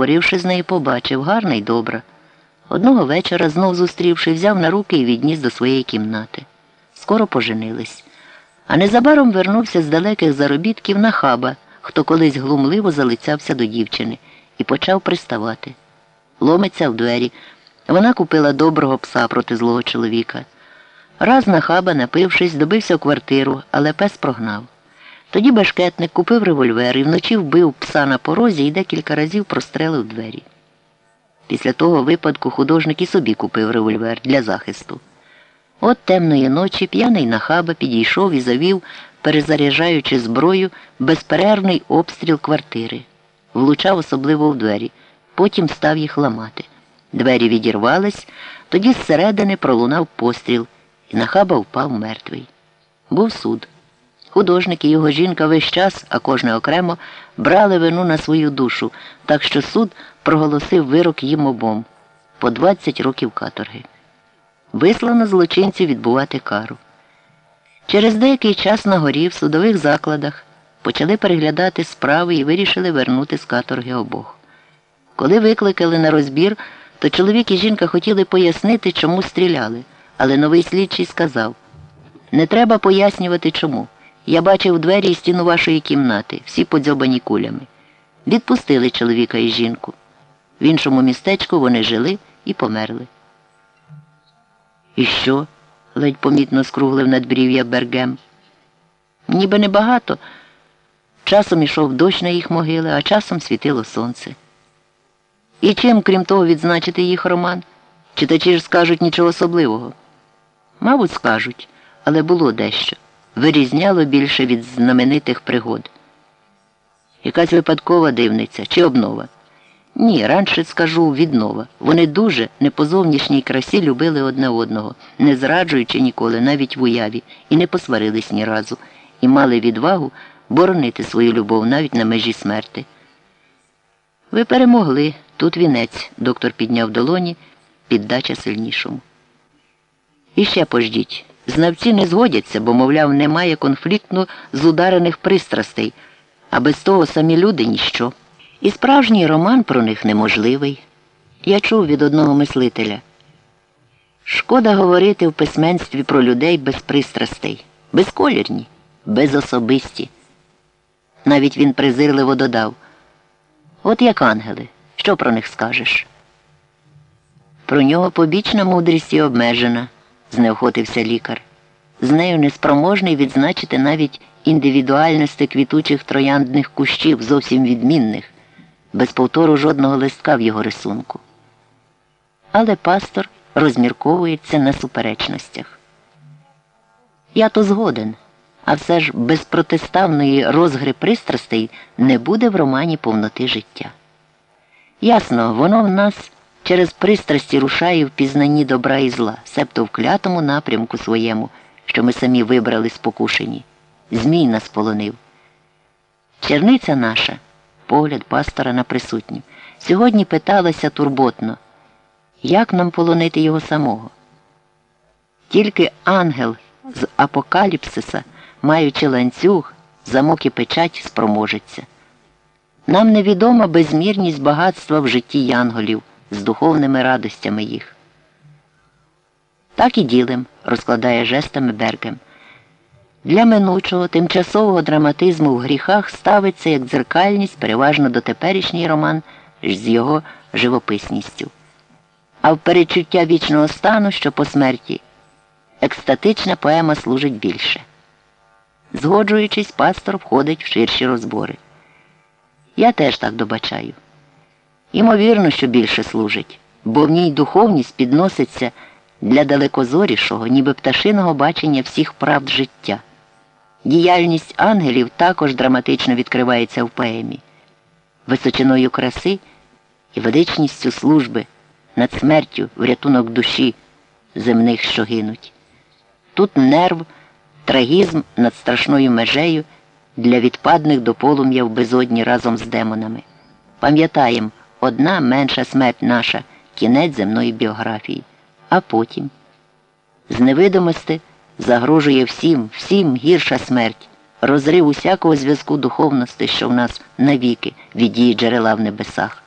поговоривши з нею, побачив гарна й добра. Одного вечора, знов зустрівши, взяв на руки і відніс до своєї кімнати. Скоро поженились. А незабаром вернувся з далеких заробітків на хаба, хто колись глумливо залицявся до дівчини, і почав приставати. Ломиться в двері. Вона купила доброго пса проти злого чоловіка. Раз на хаба, напившись, добився в квартиру, але пес прогнав. Тоді бешкетник купив револьвер і вночі вбив пса на порозі і декілька разів прострелив двері. Після того випадку художник і собі купив револьвер для захисту. От темної ночі п'яний нахаба підійшов і завів, перезаряджаючи зброю, безперервний обстріл квартири. Влучав особливо в двері, потім став їх ламати. Двері відірвались, тоді зсередини пролунав постріл, і нахаба впав мертвий. Був суд. Художник і його жінка весь час, а кожне окремо, брали вину на свою душу, так що суд проголосив вирок їм обом по 20 років каторги. Вислано злочинців відбувати кару. Через деякий час на горі в судових закладах почали переглядати справи і вирішили вернути з каторги обох. Коли викликали на розбір, то чоловік і жінка хотіли пояснити, чому стріляли, але новий слідчий сказав не треба пояснювати чому. Я бачив двері і стіну вашої кімнати, всі подзьобані кулями. Відпустили чоловіка і жінку. В іншому містечку вони жили і померли. І що? ледь помітно скруглив надбрів'я Бергем. Ніби небагато. Часом ішов дощ на їх могили, а часом світило сонце. І чим, крім того, відзначити їх роман? Читачі ж скажуть нічого особливого. Мабуть, скажуть, але було дещо. Вирізняло більше від знаменитих пригод. Якась випадкова дивниця чи обнова. Ні, раніше скажу віднова. Вони дуже не по зовнішній красі любили одне одного, не зраджуючи ніколи, навіть в уяві, і не посварились ні разу, і мали відвагу боронити свою любов навіть на межі смерти. Ви перемогли. Тут вінець, доктор підняв долоні, піддача сильнішому. І ще пождіть. Знавці не згодяться, бо, мовляв, немає конфлікту з ударених пристрастей, а без того самі люди ніщо. І справжній роман про них неможливий. Я чув від одного мислителя. Шкода говорити в письменстві про людей без пристрастей, безколірні, безособисті. Навіть він презирливо додав. От як ангели, що про них скажеш? Про нього побічна мудрість і обмежена, знеохотився лікар. З нею неспроможний відзначити навіть індивідуальності квітучих трояндних кущів, зовсім відмінних, без повтору жодного листка в його рисунку. Але пастор розмірковується на суперечностях. Я то згоден, а все ж без протиставної розгри пристрастей не буде в романі повноти життя. Ясно, воно в нас через пристрасті рушає в пізнанні добра і зла, себто в клятому напрямку своєму, що ми самі вибрали спокушені. Змій нас полонив. Черниця наша, погляд пастора на присутнім, сьогодні питалася турботно, як нам полонити його самого. Тільки ангел з апокаліпсиса, маючи ланцюг, замок і печать, спроможеться. Нам невідома безмірність багатства в житті янголів з духовними радостями їх. Так і ділим, розкладає жестами Бергем. Для минучого тимчасового драматизму в гріхах ставиться як дзеркальність переважно дотеперішній роман з його живописністю. А в перечуття вічного стану, що по смерті, екстатична поема служить більше. Згоджуючись, пастор входить в ширші розбори. Я теж так добачаю. Імовірно, що більше служить, бо в ній духовність підноситься для далекозорішого, ніби пташиного бачення всіх правд життя. Діяльність ангелів також драматично відкривається в поемі, височиною краси і величністю служби над смертю врятунок душі земних, що гинуть. Тут нерв, трагізм над страшною межею для відпадних до полум'я в безодні разом з демонами. Пам'ятаємо, одна менша смерть наша кінець земної біографії. А потім з невидимості загрожує всім, всім гірша смерть, розрив усякого зв'язку духовності, що в нас навіки відіє джерела в небесах.